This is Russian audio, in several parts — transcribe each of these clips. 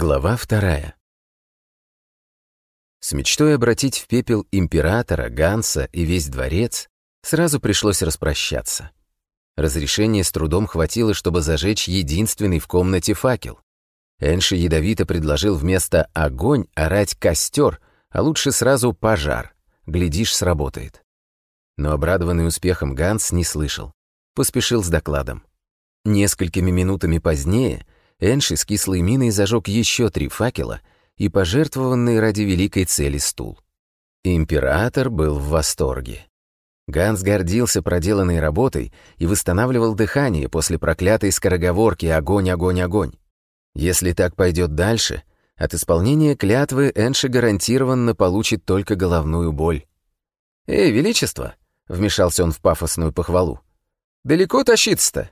Глава вторая. С мечтой обратить в пепел императора, Ганса и весь дворец сразу пришлось распрощаться. Разрешения с трудом хватило, чтобы зажечь единственный в комнате факел. Энши ядовито предложил вместо «огонь» орать «костер», а лучше сразу «пожар». Глядишь, сработает. Но обрадованный успехом Ганс не слышал. Поспешил с докладом. Несколькими минутами позднее Энши с кислой миной зажег еще три факела и пожертвованный ради великой цели стул. Император был в восторге. Ганс гордился проделанной работой и восстанавливал дыхание после проклятой скороговорки «Огонь, огонь, огонь». Если так пойдет дальше, от исполнения клятвы Энши гарантированно получит только головную боль. «Эй, Величество!» — вмешался он в пафосную похвалу. «Далеко тащиться-то?»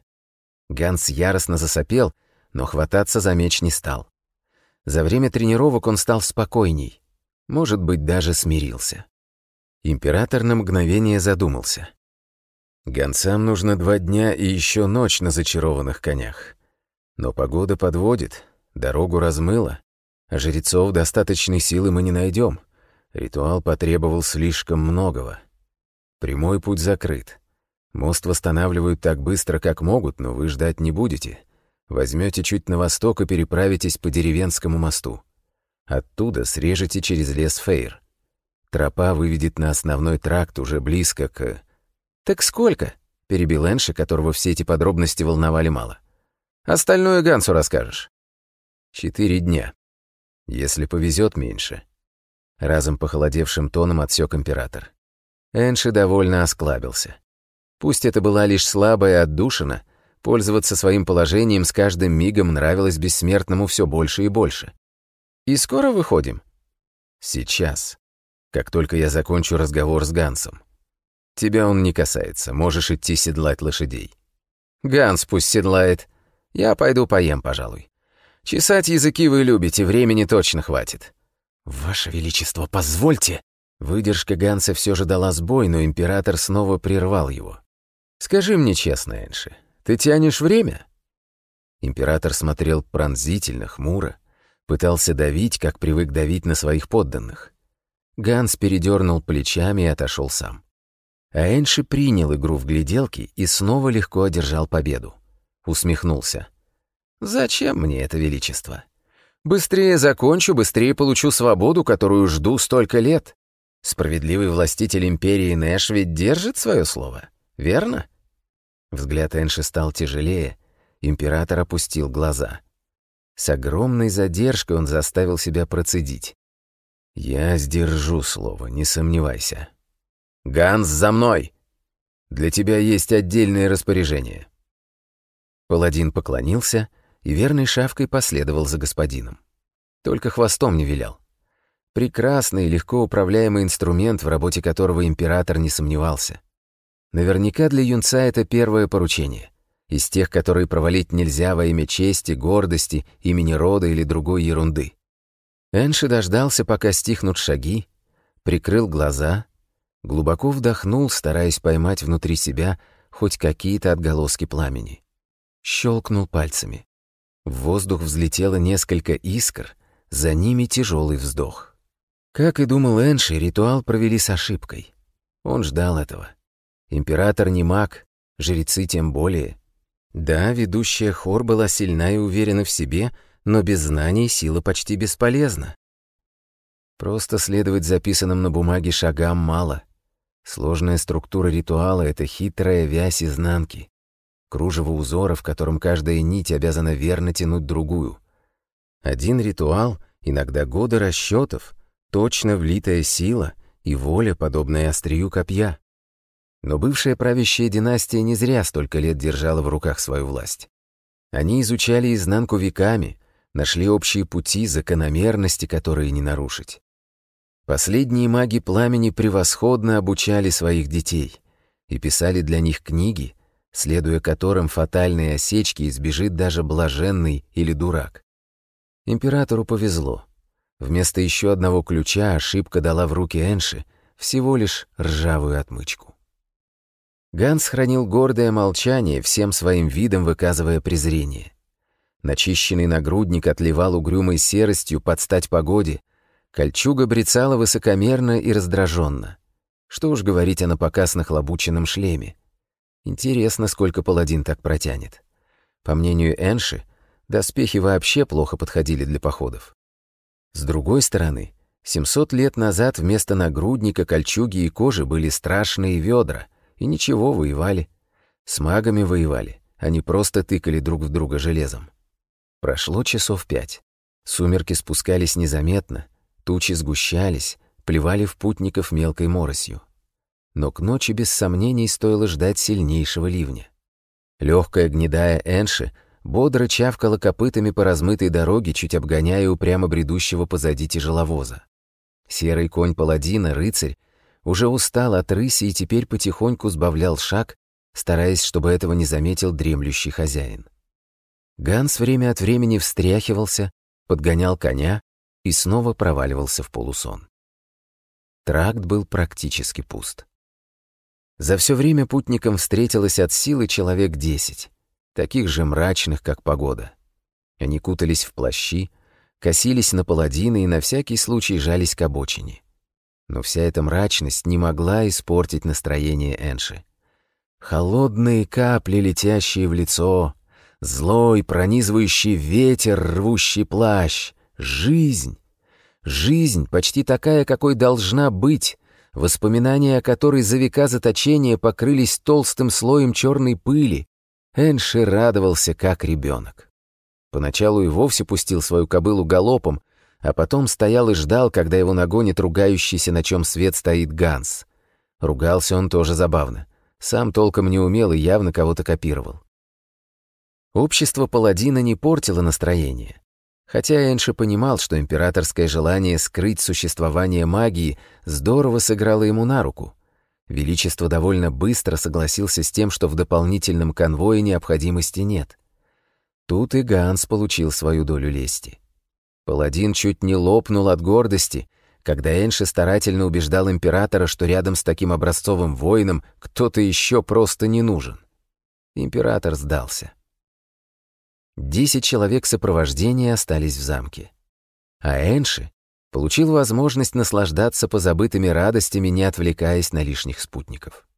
Ганс яростно засопел — но хвататься за меч не стал. За время тренировок он стал спокойней, может быть, даже смирился. Император на мгновение задумался. Гонцам нужно два дня и еще ночь на зачарованных конях. Но погода подводит, дорогу размыло, а жрецов достаточной силы мы не найдем. Ритуал потребовал слишком многого. Прямой путь закрыт. Мост восстанавливают так быстро, как могут, но вы ждать не будете. Возьмете чуть на восток и переправитесь по деревенскому мосту. Оттуда срежете через лес Фейр. Тропа выведет на основной тракт уже близко к... «Так сколько?» — перебил Энши, которого все эти подробности волновали мало. «Остальное Гансу расскажешь». «Четыре дня. Если повезет меньше». Разом похолодевшим тоном отсек император. Энши довольно осклабился. Пусть это была лишь слабая отдушина — Пользоваться своим положением с каждым мигом нравилось бессмертному все больше и больше. «И скоро выходим?» «Сейчас. Как только я закончу разговор с Гансом. Тебя он не касается, можешь идти седлать лошадей». «Ганс пусть седлает. Я пойду поем, пожалуй. Чесать языки вы любите, времени точно хватит». «Ваше Величество, позвольте!» Выдержка Ганса все же дала сбой, но император снова прервал его. «Скажи мне честно, Энши, ты тянешь время?» Император смотрел пронзительно, хмуро, пытался давить, как привык давить на своих подданных. Ганс передернул плечами и отошел сам. А Энши принял игру в гляделки и снова легко одержал победу. Усмехнулся. «Зачем мне это величество? Быстрее закончу, быстрее получу свободу, которую жду столько лет. Справедливый властитель империи Нэш ведь держит свое слово, верно?» Взгляд Энши стал тяжелее. Император опустил глаза. С огромной задержкой он заставил себя процедить. «Я сдержу слово, не сомневайся». «Ганс, за мной! Для тебя есть отдельное распоряжение». Паладин поклонился и верной шавкой последовал за господином. Только хвостом не вилял. Прекрасный легко управляемый инструмент, в работе которого император не сомневался. Наверняка для юнца это первое поручение. Из тех, которые провалить нельзя во имя чести, гордости, имени рода или другой ерунды. Энши дождался, пока стихнут шаги, прикрыл глаза, глубоко вдохнул, стараясь поймать внутри себя хоть какие-то отголоски пламени. Щелкнул пальцами. В воздух взлетело несколько искр, за ними тяжелый вздох. Как и думал Энши, ритуал провели с ошибкой. Он ждал этого. Император не маг, жрецы тем более. Да, ведущая хор была сильна и уверена в себе, но без знаний сила почти бесполезна. Просто следовать записанным на бумаге шагам мало. Сложная структура ритуала — это хитрая вязь изнанки. Кружево узора, в котором каждая нить обязана верно тянуть другую. Один ритуал, иногда годы расчетов, точно влитая сила и воля, подобная острию копья. Но бывшая правящая династия не зря столько лет держала в руках свою власть. Они изучали изнанку веками, нашли общие пути, закономерности, которые не нарушить. Последние маги пламени превосходно обучали своих детей и писали для них книги, следуя которым фатальные осечки избежит даже блаженный или дурак. Императору повезло. Вместо еще одного ключа ошибка дала в руки Энши всего лишь ржавую отмычку. Ганс хранил гордое молчание, всем своим видом выказывая презрение. Начищенный нагрудник отливал угрюмой серостью под стать погоде, кольчуга брецала высокомерно и раздраженно. Что уж говорить о напоказ нахлобученном шлеме. Интересно, сколько паладин так протянет. По мнению Энши, доспехи вообще плохо подходили для походов. С другой стороны, 700 лет назад вместо нагрудника, кольчуги и кожи были страшные ведра — и ничего, воевали. С магами воевали. Они просто тыкали друг в друга железом. Прошло часов пять. Сумерки спускались незаметно, тучи сгущались, плевали в путников мелкой моросью. Но к ночи без сомнений стоило ждать сильнейшего ливня. Легкая гнедая Энши бодро чавкала копытами по размытой дороге, чуть обгоняя упрямо бредущего позади тяжеловоза. Серый конь паладина, рыцарь, уже устал от рыси и теперь потихоньку сбавлял шаг, стараясь, чтобы этого не заметил дремлющий хозяин. Ганс время от времени встряхивался, подгонял коня и снова проваливался в полусон. Тракт был практически пуст. За все время путникам встретилось от силы человек десять, таких же мрачных, как погода. Они кутались в плащи, косились на паладины и на всякий случай жались к обочине. Но вся эта мрачность не могла испортить настроение Энши. Холодные капли, летящие в лицо, злой, пронизывающий ветер, рвущий плащ, жизнь. Жизнь, почти такая, какой должна быть, воспоминания о которой за века заточения покрылись толстым слоем черной пыли. Энши радовался, как ребенок. Поначалу и вовсе пустил свою кобылу галопом, а потом стоял и ждал, когда его нагонит ругающийся, на чем свет стоит Ганс. Ругался он тоже забавно. Сам толком не умел и явно кого-то копировал. Общество паладина не портило настроение. Хотя Энши понимал, что императорское желание скрыть существование магии здорово сыграло ему на руку. Величество довольно быстро согласился с тем, что в дополнительном конвое необходимости нет. Тут и Ганс получил свою долю лести. Паладин чуть не лопнул от гордости, когда Энши старательно убеждал императора, что рядом с таким образцовым воином кто-то еще просто не нужен. Император сдался. Десять человек сопровождения остались в замке. А Энши получил возможность наслаждаться позабытыми радостями, не отвлекаясь на лишних спутников.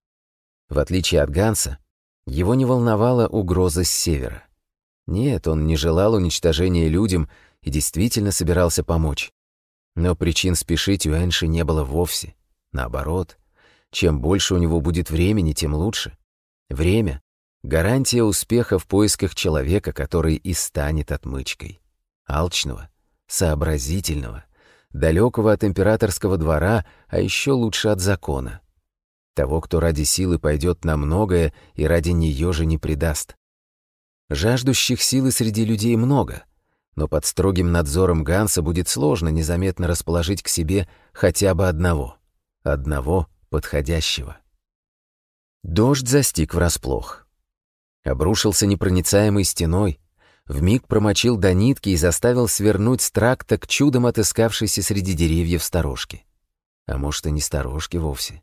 В отличие от Ганса, его не волновала угроза с севера. Нет, он не желал уничтожения людям, и действительно собирался помочь. Но причин спешить у Энши не было вовсе. Наоборот, чем больше у него будет времени, тем лучше. Время — гарантия успеха в поисках человека, который и станет отмычкой. Алчного, сообразительного, далекого от императорского двора, а еще лучше от закона. Того, кто ради силы пойдет на многое и ради нее же не предаст. Жаждущих силы среди людей много, но под строгим надзором Ганса будет сложно незаметно расположить к себе хотя бы одного. Одного подходящего. Дождь застиг врасплох. Обрушился непроницаемой стеной, вмиг промочил до нитки и заставил свернуть с тракта к чудом отыскавшейся среди деревьев сторожки. А может, и не сторожки вовсе.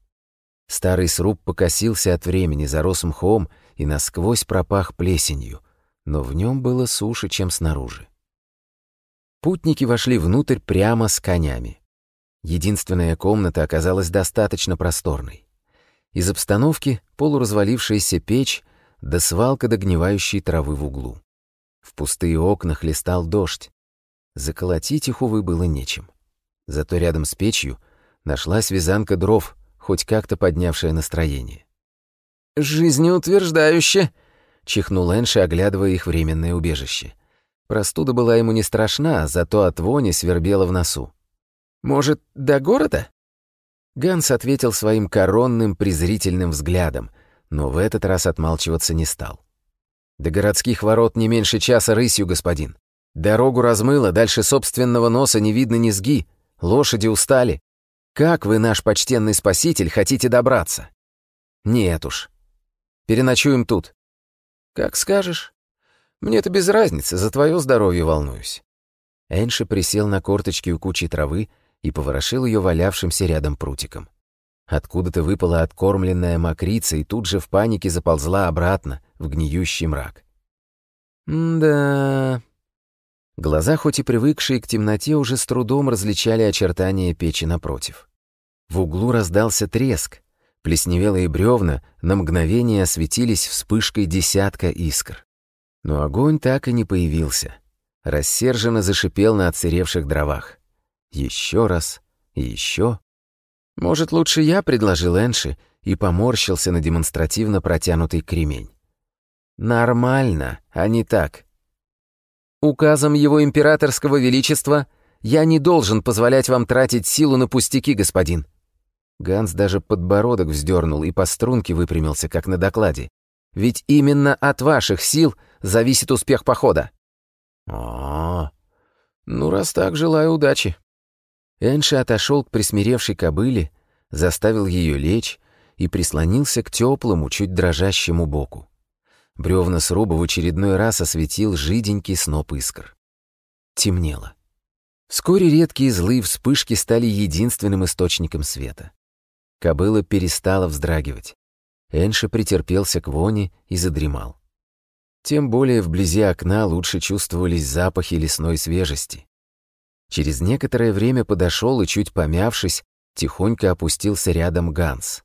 Старый сруб покосился от времени, зарос мхом и насквозь пропах плесенью, но в нем было суше, чем снаружи. Путники вошли внутрь прямо с конями. Единственная комната оказалась достаточно просторной. Из обстановки полуразвалившаяся печь да свалка догнивающей травы в углу. В пустые окна хлестал дождь. Заколотить их, увы, было нечем. Зато рядом с печью нашлась вязанка дров, хоть как-то поднявшая настроение. «Жизнеутверждающе!» — чихнул Энши, оглядывая их временное убежище — Простуда была ему не страшна, зато от вони свербела в носу. «Может, до города?» Ганс ответил своим коронным презрительным взглядом, но в этот раз отмалчиваться не стал. «До городских ворот не меньше часа рысью, господин. Дорогу размыло, дальше собственного носа не видно низги, лошади устали. Как вы, наш почтенный спаситель, хотите добраться?» «Нет уж. Переночуем тут». «Как скажешь». Мне это без разницы, за твое здоровье волнуюсь». Энши присел на корточки у кучи травы и поворошил ее валявшимся рядом прутиком. Откуда-то выпала откормленная мокрица и тут же в панике заползла обратно в гниющий мрак. «Да...» Глаза, хоть и привыкшие к темноте, уже с трудом различали очертания печи напротив. В углу раздался треск. Плесневелые бревна на мгновение осветились вспышкой десятка искр. Но огонь так и не появился. Рассерженно зашипел на отсыревших дровах. Еще раз, еще. Может, лучше я предложил Энши и поморщился на демонстративно протянутый кремень. Нормально, а не так. Указом его императорского величества я не должен позволять вам тратить силу на пустяки, господин. Ганс даже подбородок вздернул и по струнке выпрямился, как на докладе. Ведь именно от ваших сил зависит успех похода». А, -а, а Ну, раз так, желаю удачи». Энши отошел к присмиревшей кобыле, заставил ее лечь и прислонился к теплому, чуть дрожащему боку. Бревна сруба в очередной раз осветил жиденький сноп искр. Темнело. Вскоре редкие злые вспышки стали единственным источником света. Кобыла перестала вздрагивать. Энши претерпелся к воне и задремал. Тем более вблизи окна лучше чувствовались запахи лесной свежести. Через некоторое время подошел и, чуть помявшись, тихонько опустился рядом Ганс.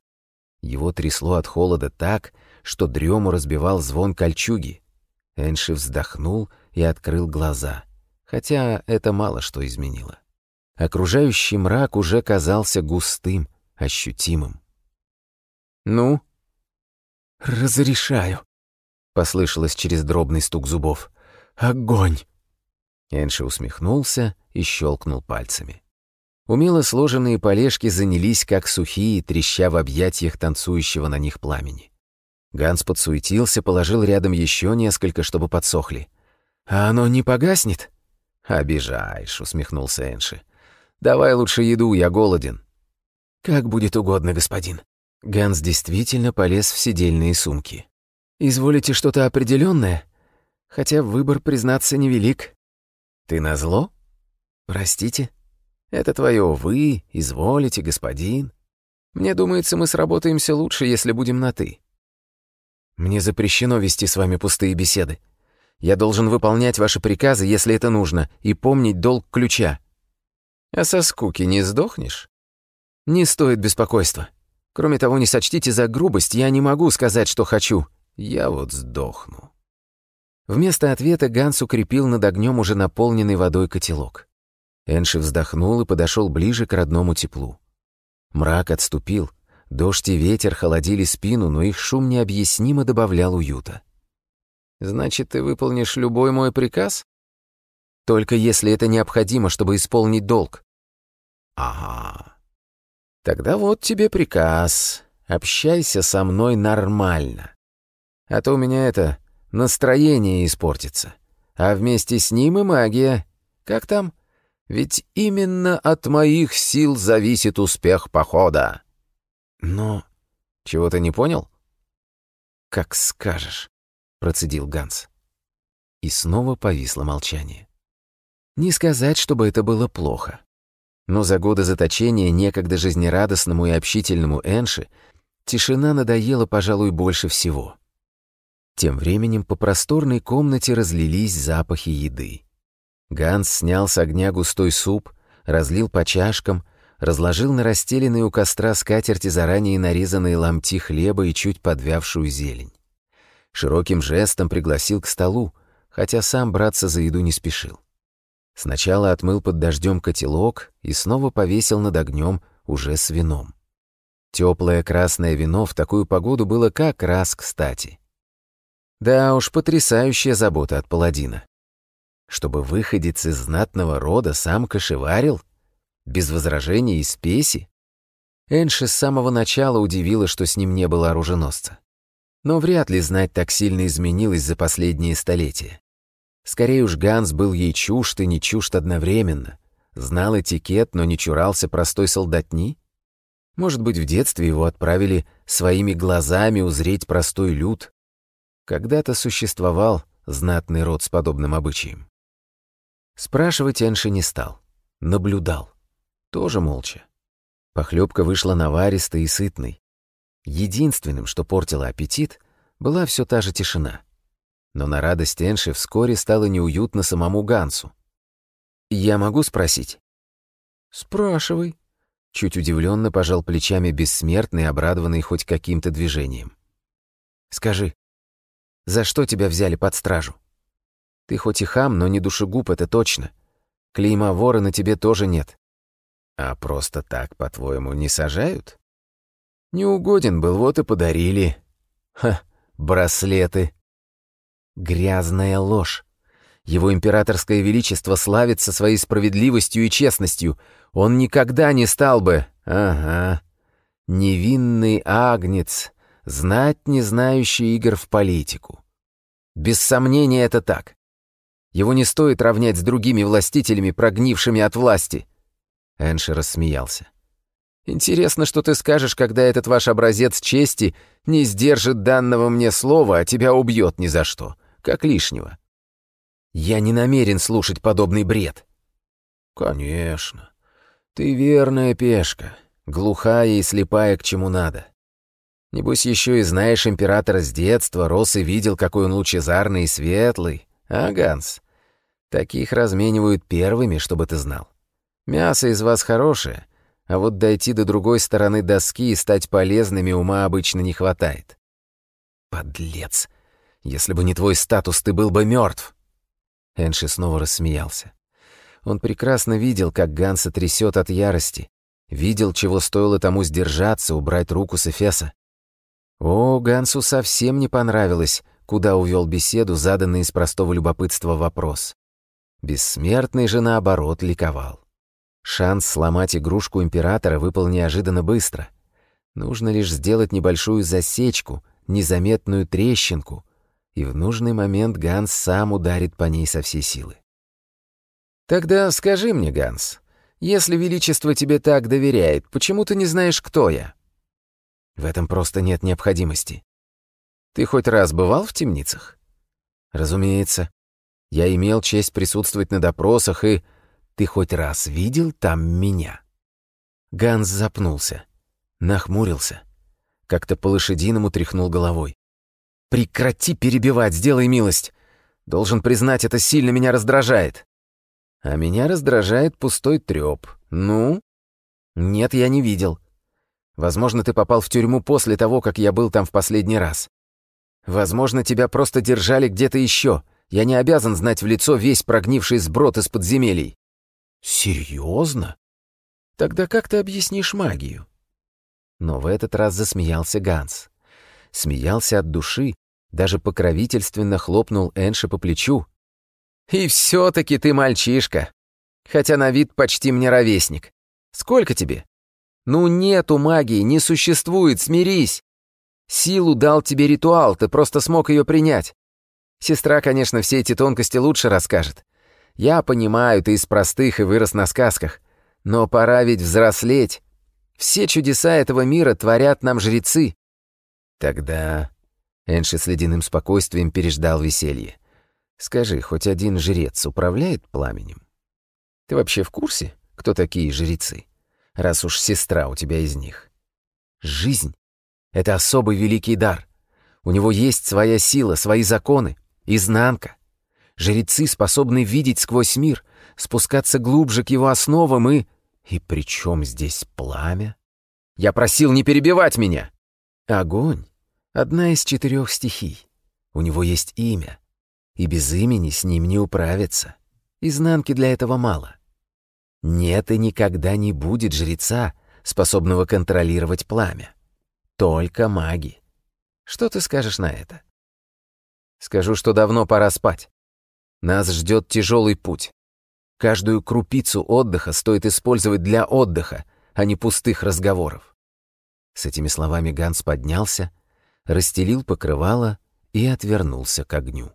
Его трясло от холода так, что дрему разбивал звон кольчуги. Энши вздохнул и открыл глаза, хотя это мало что изменило. Окружающий мрак уже казался густым, ощутимым. «Ну?» «Разрешаю», Послышалось через дробный стук зубов. «Огонь!» Энши усмехнулся и щелкнул пальцами. Умело сложенные полежки занялись, как сухие, треща в объятиях танцующего на них пламени. Ганс подсуетился, положил рядом еще несколько, чтобы подсохли. «А оно не погаснет?» «Обижаешь», — усмехнулся Энши. «Давай лучше еду, я голоден». «Как будет угодно, господин». Ганс действительно полез в сидельные сумки. Изволите что-то определенное, хотя выбор, признаться, невелик. Ты назло? Простите. Это твое «вы», «изволите», «господин». Мне думается, мы сработаемся лучше, если будем на «ты». Мне запрещено вести с вами пустые беседы. Я должен выполнять ваши приказы, если это нужно, и помнить долг ключа. А со скуки не сдохнешь? Не стоит беспокойства. Кроме того, не сочтите за грубость, я не могу сказать, что хочу. Я вот сдохну». Вместо ответа Ганс укрепил над огнем уже наполненный водой котелок. Энши вздохнул и подошел ближе к родному теплу. Мрак отступил, дождь и ветер холодили спину, но их шум необъяснимо добавлял уюта. «Значит, ты выполнишь любой мой приказ?» «Только если это необходимо, чтобы исполнить долг». «Ага. Тогда вот тебе приказ. Общайся со мной нормально. А то у меня это... настроение испортится. А вместе с ним и магия. Как там? Ведь именно от моих сил зависит успех похода. Но... Чего ты не понял? Как скажешь, процедил Ганс. И снова повисло молчание. Не сказать, чтобы это было плохо. Но за годы заточения некогда жизнерадостному и общительному Энши тишина надоела, пожалуй, больше всего — тем временем по просторной комнате разлились запахи еды. Ганс снял с огня густой суп, разлил по чашкам, разложил на расстеленные у костра скатерти заранее нарезанные ломти хлеба и чуть подвявшую зелень. Широким жестом пригласил к столу, хотя сам браться за еду не спешил. Сначала отмыл под дождем котелок и снова повесил над огнем уже с вином. Теплое красное вино в такую погоду было как раз кстати. Да уж потрясающая забота от паладина. Чтобы выходец из знатного рода сам кошеварил, без возражений и спеси. Энши с самого начала удивила, что с ним не было оруженосца. Но вряд ли знать так сильно изменилось за последние столетия. Скорее уж Ганс был ей чужд и не чужд одновременно. Знал этикет, но не чурался простой солдатни. Может быть, в детстве его отправили своими глазами узреть простой люд, когда-то существовал знатный род с подобным обычаем. Спрашивать Энши не стал. Наблюдал. Тоже молча. Похлебка вышла наваристой и сытной. Единственным, что портило аппетит, была все та же тишина. Но на радость Энши вскоре стало неуютно самому Гансу. «Я могу спросить?» «Спрашивай», — чуть удивленно пожал плечами бессмертный, обрадованный хоть каким-то движением. «Скажи, за что тебя взяли под стражу? Ты хоть и хам, но не душегуб, это точно. Клейма вора на тебе тоже нет. А просто так, по-твоему, не сажают? Неугоден был, вот и подарили. Ха, браслеты. Грязная ложь. Его императорское величество славится своей справедливостью и честностью. Он никогда не стал бы... Ага. Невинный агнец знать не знающий игр в политику. Без сомнения это так. Его не стоит равнять с другими властителями, прогнившими от власти. Энши рассмеялся. «Интересно, что ты скажешь, когда этот ваш образец чести не сдержит данного мне слова, а тебя убьет ни за что, как лишнего». «Я не намерен слушать подобный бред». «Конечно. Ты верная пешка, глухая и слепая к чему надо. Небось, еще и знаешь императора с детства, рос и видел, какой он лучезарный и светлый. А, Ганс? Таких разменивают первыми, чтобы ты знал. Мясо из вас хорошее, а вот дойти до другой стороны доски и стать полезными ума обычно не хватает. Подлец! Если бы не твой статус, ты был бы мертв. Энши снова рассмеялся. Он прекрасно видел, как Ганса трясет от ярости, видел, чего стоило тому сдержаться, убрать руку с Эфеса. О, Гансу совсем не понравилось, куда увел беседу заданный из простого любопытства вопрос. Бессмертный же, наоборот, ликовал. Шанс сломать игрушку императора выпал неожиданно быстро. Нужно лишь сделать небольшую засечку, незаметную трещинку, и в нужный момент Ганс сам ударит по ней со всей силы. «Тогда скажи мне, Ганс, если Величество тебе так доверяет, почему ты не знаешь, кто я?» В этом просто нет необходимости. Ты хоть раз бывал в темницах? Разумеется. Я имел честь присутствовать на допросах, и... Ты хоть раз видел там меня?» Ганс запнулся, нахмурился, как-то по-лошадиному тряхнул головой. «Прекрати перебивать, сделай милость! Должен признать, это сильно меня раздражает!» «А меня раздражает пустой трёп. Ну?» «Нет, я не видел. Возможно, ты попал в тюрьму после того, как я был там в последний раз. Возможно, тебя просто держали где-то еще. Я не обязан знать в лицо весь прогнивший сброд из подземелий». «Серьезно? Тогда как ты объяснишь магию?» Но в этот раз засмеялся Ганс. Смеялся от души, даже покровительственно хлопнул Энши по плечу. «И все-таки ты мальчишка, хотя на вид почти мне ровесник. Сколько тебе?» Ну нету магии, не существует, смирись. Силу дал тебе ритуал, ты просто смог ее принять. Сестра, конечно, все эти тонкости лучше расскажет. Я понимаю, ты из простых и вырос на сказках. Но пора ведь взрослеть. Все чудеса этого мира творят нам жрецы. Тогда... Энши с ледяным спокойствием переждал веселье. «Скажи, хоть один жрец управляет пламенем? Ты вообще в курсе, кто такие жрецы?» раз уж сестра у тебя из них. Жизнь — это особый великий дар. У него есть своя сила, свои законы, изнанка. Жрецы способны видеть сквозь мир, спускаться глубже к его основам и... И при чем здесь пламя? Я просил не перебивать меня! Огонь — одна из четырех стихий. У него есть имя. И без имени с ним не управиться. Изнанки для этого мало. Нет и никогда не будет жреца, способного контролировать пламя. Только маги. Что ты скажешь на это? Скажу, что давно пора спать. Нас ждет тяжелый путь. Каждую крупицу отдыха стоит использовать для отдыха, а не пустых разговоров. С этими словами Ганс поднялся, расстелил покрывало и отвернулся к огню.